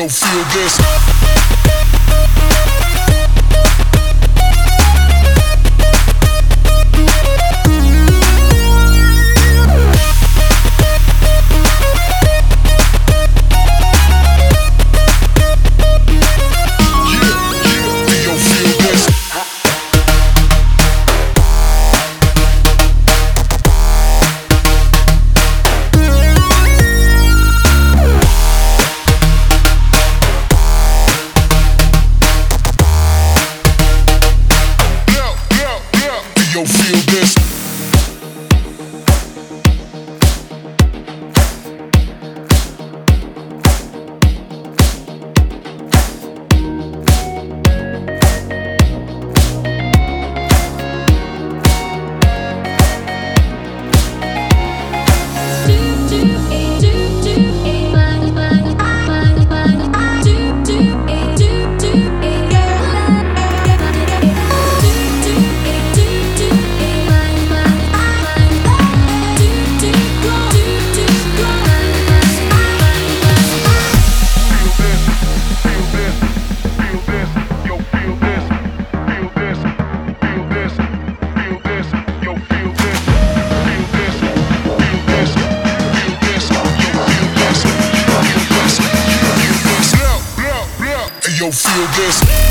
yo, feel this. Feel this.